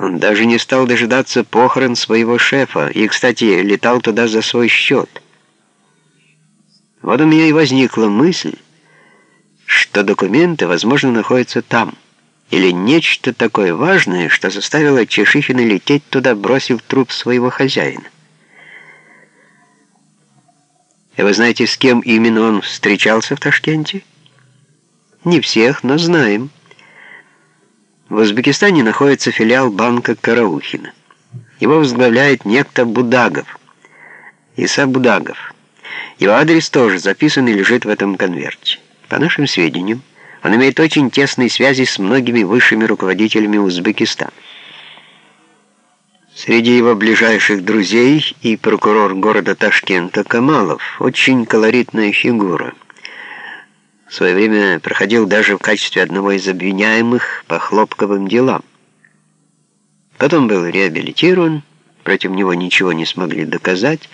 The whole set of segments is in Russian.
Он даже не стал дожидаться похорон своего шефа и, кстати, летал туда за свой счет. Вот у меня и возникла мысль, что документы, возможно, находятся там, или нечто такое важное, что заставило Чешихина лететь туда, бросив труп своего хозяина. И вы знаете, с кем именно он встречался в Ташкенте? Не всех, но знаем. В Узбекистане находится филиал банка Караухина. Его возглавляет некто Будагов, Иса Будагов. Его адрес тоже записан и лежит в этом конверте. По нашим сведениям, он имеет очень тесные связи с многими высшими руководителями Узбекистана. Среди его ближайших друзей и прокурор города Ташкента Камалов, очень колоритная фигура. В свое время проходил даже в качестве одного из обвиняемых по хлопковым делам. Потом был реабилитирован, против него ничего не смогли доказать.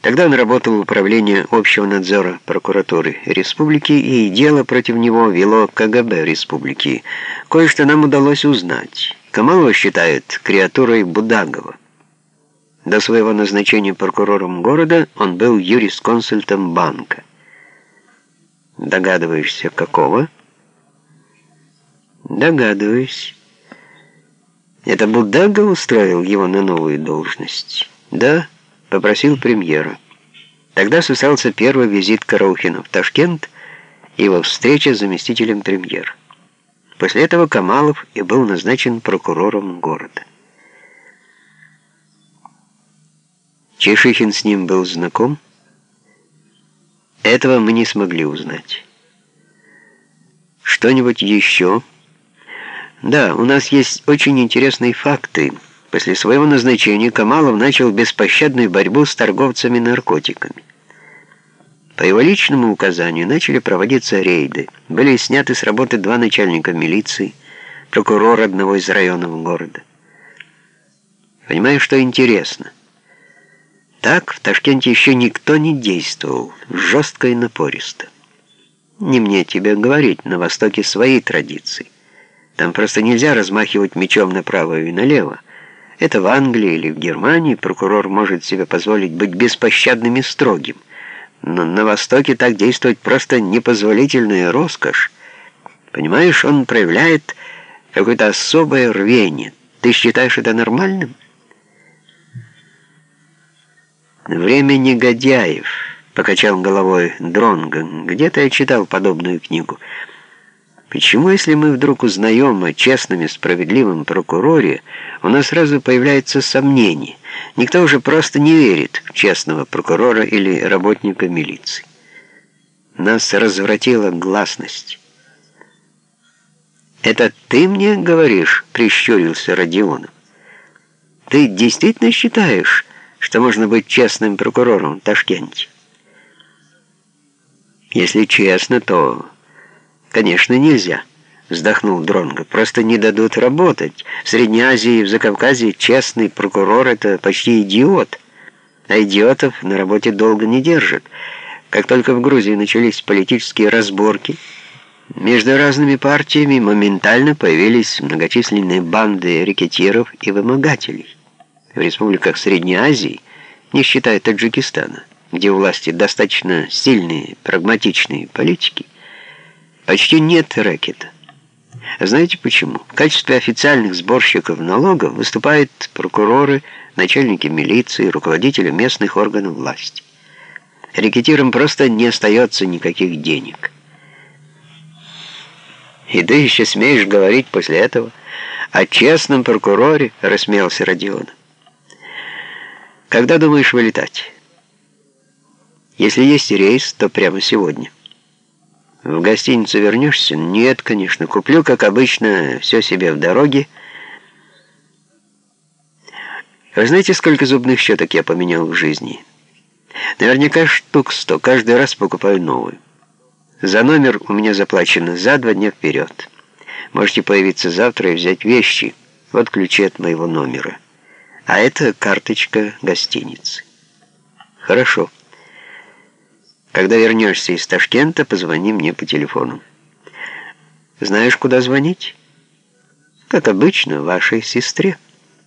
Тогда он работал в управлении общего надзора прокуратуры республики, и дело против него вело КГБ республики. Кое-что нам удалось узнать. Камалова считают креатурой Будагова. До своего назначения прокурором города он был юрисконсультом банка. Догадываешься, какого? Догадываюсь. Это Будагов устроил его на новую должность? Да, попросил премьера. Тогда состоялся первый визит Караухина в Ташкент и его встреча с заместителем премьера. После этого Камалов и был назначен прокурором города. Чешихин с ним был знаком. Этого мы не смогли узнать. Что-нибудь еще? Да, у нас есть очень интересные факты. После своего назначения Камалов начал беспощадную борьбу с торговцами наркотиками. По его личному указанию начали проводиться рейды. Были сняты с работы два начальника милиции, прокурор одного из районов города. Понимаю, что интересно. Так в Ташкенте еще никто не действовал, жестко и напористо. Не мне тебе говорить, на Востоке свои традиции. Там просто нельзя размахивать мечом направо и налево. Это в Англии или в Германии прокурор может себе позволить быть беспощадным и строгим. Но на Востоке так действовать просто непозволительная роскошь. Понимаешь, он проявляет какое-то особое рвение. Ты считаешь это нормальным? «Время негодяев», — покачал головой Дронго. «Где-то я читал подобную книгу». Почему, если мы вдруг узнаем о честном и справедливом прокуроре, у нас сразу появляется сомнение? Никто уже просто не верит в честного прокурора или работника милиции. Нас развратила гласность. «Это ты мне говоришь?» — прищурился Родионов. «Ты действительно считаешь, что можно быть честным прокурором в Ташкенте?» «Если честно, то...» «Конечно, нельзя», — вздохнул Дронго. «Просто не дадут работать. В Средней Азии в Закавказье честный прокурор — это почти идиот. А идиотов на работе долго не держат. Как только в Грузии начались политические разборки, между разными партиями моментально появились многочисленные банды рекетиров и вымогателей. В республиках Средней Азии, не считая Таджикистана, где у власти достаточно сильные, прагматичные политики, почти нет рэкета. Знаете почему? В качестве официальных сборщиков налогов выступают прокуроры, начальники милиции, руководители местных органов власти. Рекетирам просто не остается никаких денег. И ты еще смеешь говорить после этого о честном прокуроре, рассмеялся Родион. Когда думаешь вылетать? Если есть рейс, то прямо сегодня. В гостиницу вернешься? Нет, конечно. Куплю, как обычно, все себе в дороге. Вы знаете, сколько зубных щеток я поменял в жизни? Наверняка штук сто. Каждый раз покупаю новую. За номер у меня заплачено за два дня вперед. Можете появиться завтра и взять вещи. Вот ключи от моего номера. А это карточка гостиницы. Хорошо. Когда вернешься из Ташкента, позвони мне по телефону. Знаешь, куда звонить? как обычно, вашей сестре.